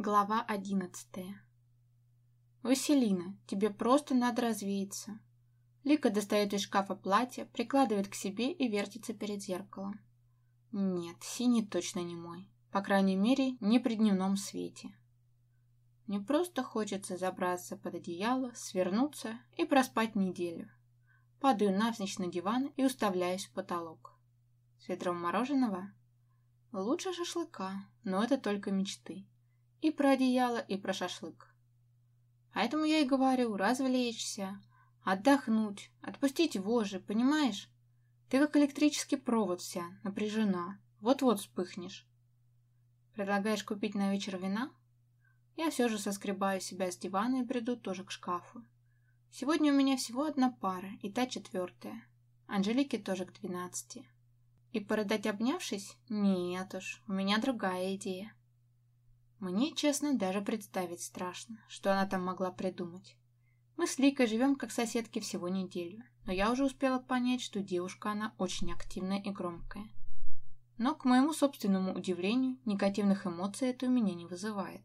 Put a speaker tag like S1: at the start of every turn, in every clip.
S1: Глава одиннадцатая. «Василина, тебе просто надо развеяться». Лика достает из шкафа платье, прикладывает к себе и вертится перед зеркалом. Нет, синий точно не мой. По крайней мере, не при дневном свете. Мне просто хочется забраться под одеяло, свернуться и проспать неделю. Падаю навзничь на диван и уставляюсь в потолок. С ведром мороженого? Лучше шашлыка, но это только мечты. И про одеяло, и про шашлык. Поэтому я и говорю, развлечься, отдохнуть, отпустить вожжи, понимаешь? Ты как электрический провод вся, напряжена. Вот-вот вспыхнешь. Предлагаешь купить на вечер вина? Я все же соскребаю себя с дивана и приду тоже к шкафу. Сегодня у меня всего одна пара, и та четвертая. Анжелике тоже к двенадцати. И породать обнявшись? Нет уж, у меня другая идея. Мне, честно, даже представить страшно, что она там могла придумать. Мы с Ликой живем как соседки всего неделю, но я уже успела понять, что девушка она очень активная и громкая. Но, к моему собственному удивлению, негативных эмоций это у меня не вызывает.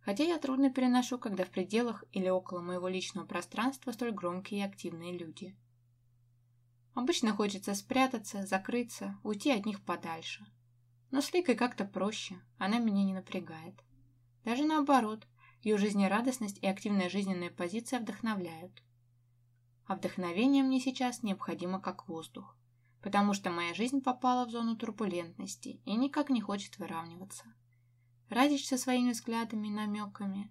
S1: Хотя я трудно переношу, когда в пределах или около моего личного пространства столь громкие и активные люди. Обычно хочется спрятаться, закрыться, уйти от них подальше. Но с Ликой как-то проще, она меня не напрягает. Даже наоборот, ее жизнерадостность и активная жизненная позиция вдохновляют. А вдохновение мне сейчас необходимо как воздух, потому что моя жизнь попала в зону турбулентности и никак не хочет выравниваться. Радич со своими взглядами и намеками,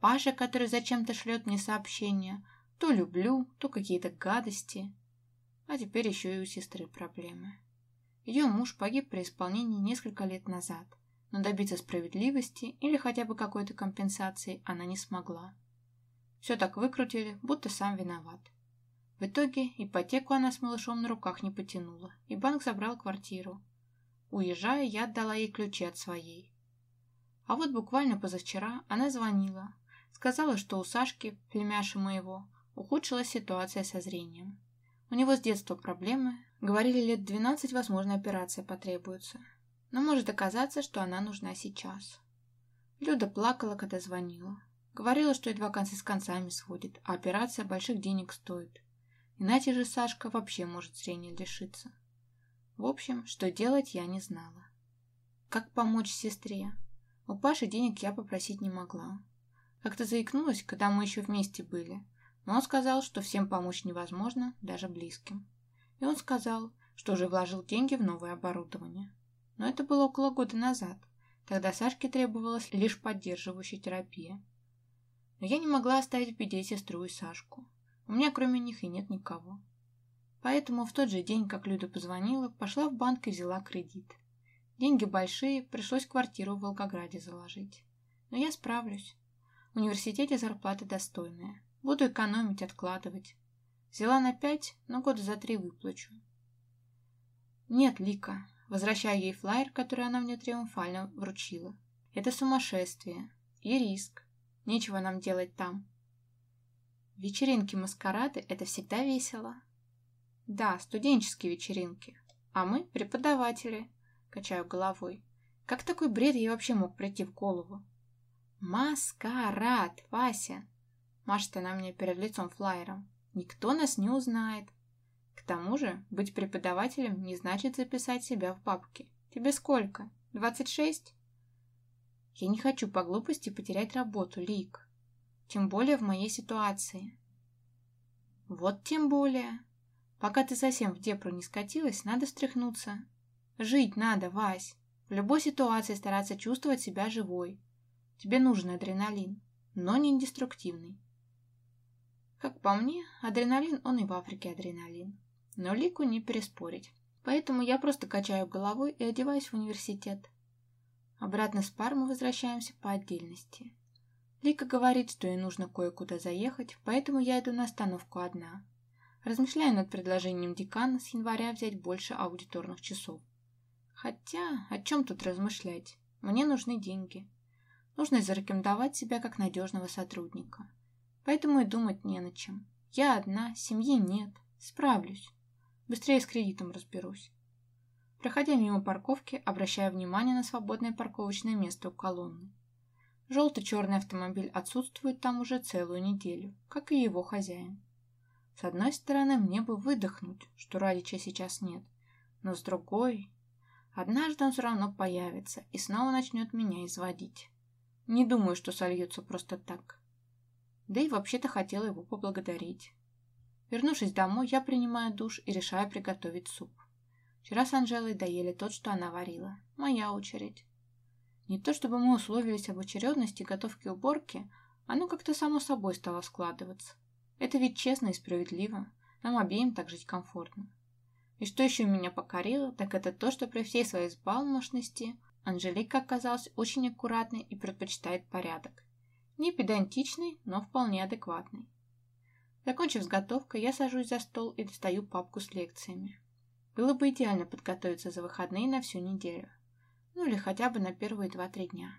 S1: Паша, который зачем-то шлет мне сообщения, то люблю, то какие-то гадости. А теперь еще и у сестры проблемы. Ее муж погиб при исполнении несколько лет назад – но добиться справедливости или хотя бы какой-то компенсации она не смогла. Все так выкрутили, будто сам виноват. В итоге ипотеку она с малышом на руках не потянула, и банк забрал квартиру. Уезжая, я отдала ей ключи от своей. А вот буквально позавчера она звонила. Сказала, что у Сашки, племяша моего, ухудшилась ситуация со зрением. У него с детства проблемы. Говорили, лет 12, возможно, операция потребуется но может оказаться, что она нужна сейчас. Люда плакала, когда звонила. Говорила, что едва концы с концами сводит, а операция больших денег стоит. Иначе же Сашка вообще может зрения лишиться. В общем, что делать я не знала. Как помочь сестре? У Паши денег я попросить не могла. Как-то заикнулась, когда мы еще вместе были, но он сказал, что всем помочь невозможно, даже близким. И он сказал, что уже вложил деньги в новое оборудование но это было около года назад. Тогда Сашке требовалась лишь поддерживающая терапия. Но я не могла оставить в беде сестру и Сашку. У меня кроме них и нет никого. Поэтому в тот же день, как Люда позвонила, пошла в банк и взяла кредит. Деньги большие, пришлось квартиру в Волгограде заложить. Но я справлюсь. В университете зарплата достойная. Буду экономить, откладывать. Взяла на пять, но года за три выплачу. Нет, Лика, Возвращаю ей флаер, который она мне триумфально вручила. Это сумасшествие. И риск. Нечего нам делать там. Вечеринки-маскарады — это всегда весело. Да, студенческие вечеринки. А мы — преподаватели. Качаю головой. Как такой бред ей вообще мог прийти в голову? Маскарад, Вася. Машет она мне перед лицом флаером. Никто нас не узнает. К тому же, быть преподавателем не значит записать себя в папке. Тебе сколько? Двадцать шесть? Я не хочу по глупости потерять работу, Лик. Тем более в моей ситуации. Вот тем более. Пока ты совсем в депру не скатилась, надо встряхнуться. Жить надо, Вась. В любой ситуации стараться чувствовать себя живой. Тебе нужен адреналин, но не деструктивный. Как по мне, адреналин, он и в Африке адреналин. Но Лику не переспорить. Поэтому я просто качаю головой и одеваюсь в университет. Обратно с пар мы возвращаемся по отдельности. Лика говорит, что ей нужно кое-куда заехать, поэтому я иду на остановку одна. Размышляю над предложением декана с января взять больше аудиторных часов. Хотя, о чем тут размышлять? Мне нужны деньги. Нужно зарекомендовать себя как надежного сотрудника. Поэтому и думать не на чем. Я одна, семьи нет. Справлюсь. Быстрее с кредитом разберусь. Проходя мимо парковки, обращаю внимание на свободное парковочное место у колонны. Желто-черный автомобиль отсутствует там уже целую неделю, как и его хозяин. С одной стороны, мне бы выдохнуть, что Радича сейчас нет, но с другой... Однажды он все равно появится и снова начнет меня изводить. Не думаю, что сольется просто так. Да и вообще-то хотела его поблагодарить. Вернувшись домой, я принимаю душ и решаю приготовить суп. Вчера с Анжелой доели тот, что она варила. Моя очередь. Не то чтобы мы условились об очередности готовки уборки, оно как-то само собой стало складываться. Это ведь честно и справедливо. Нам обеим так жить комфортно. И что еще меня покорило, так это то, что при всей своей сбалмошности Анжелика оказалась очень аккуратной и предпочитает порядок. Не педантичный, но вполне адекватный. Закончив с готовкой, я сажусь за стол и достаю папку с лекциями. Было бы идеально подготовиться за выходные на всю неделю. Ну или хотя бы на первые два-три дня.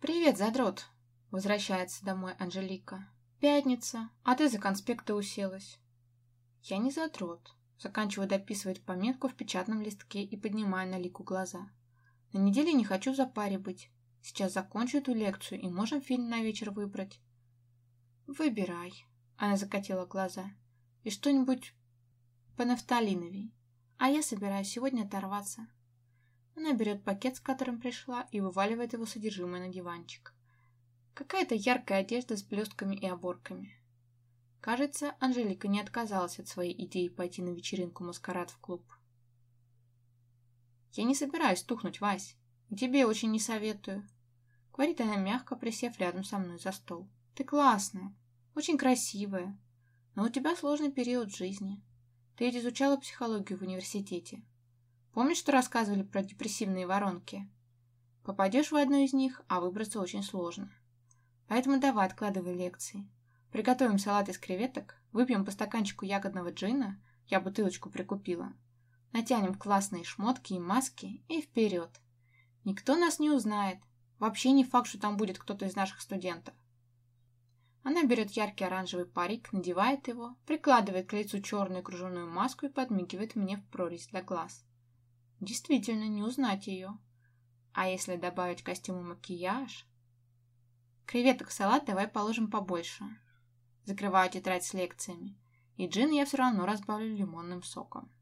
S1: «Привет, задрот!» — возвращается домой Анжелика. «Пятница, а ты за конспекты уселась». «Я не задрот». Заканчиваю дописывать пометку в печатном листке и поднимаю на Лику глаза. «На неделе не хочу в запаре быть. Сейчас закончу эту лекцию и можем фильм на вечер выбрать». «Выбирай», — она закатила глаза. «И что-нибудь по нафталиновей. А я собираюсь сегодня оторваться. Она берет пакет, с которым пришла, и вываливает его содержимое на диванчик. Какая-то яркая одежда с блестками и оборками. Кажется, Анжелика не отказалась от своей идеи пойти на вечеринку-маскарад в клуб. «Я не собираюсь тухнуть, Вась, и тебе очень не советую», — говорит она мягко, присев рядом со мной за стол. «Ты классная, очень красивая, но у тебя сложный период жизни. Ты ведь изучала психологию в университете. Помнишь, что рассказывали про депрессивные воронки? Попадешь в одну из них, а выбраться очень сложно. Поэтому давай откладывай лекции. Приготовим салат из креветок, выпьем по стаканчику ягодного джина, я бутылочку прикупила. Натянем классные шмотки и маски и вперед. Никто нас не узнает. Вообще не факт, что там будет кто-то из наших студентов. Она берет яркий оранжевый парик, надевает его, прикладывает к лицу черную кружевную маску и подмигивает мне в прорезь для глаз. Действительно, не узнать ее. А если добавить костюм и макияж? Креветок в салат давай положим побольше. Закрываю тетрадь с лекциями. И джин я все равно разбавлю лимонным соком.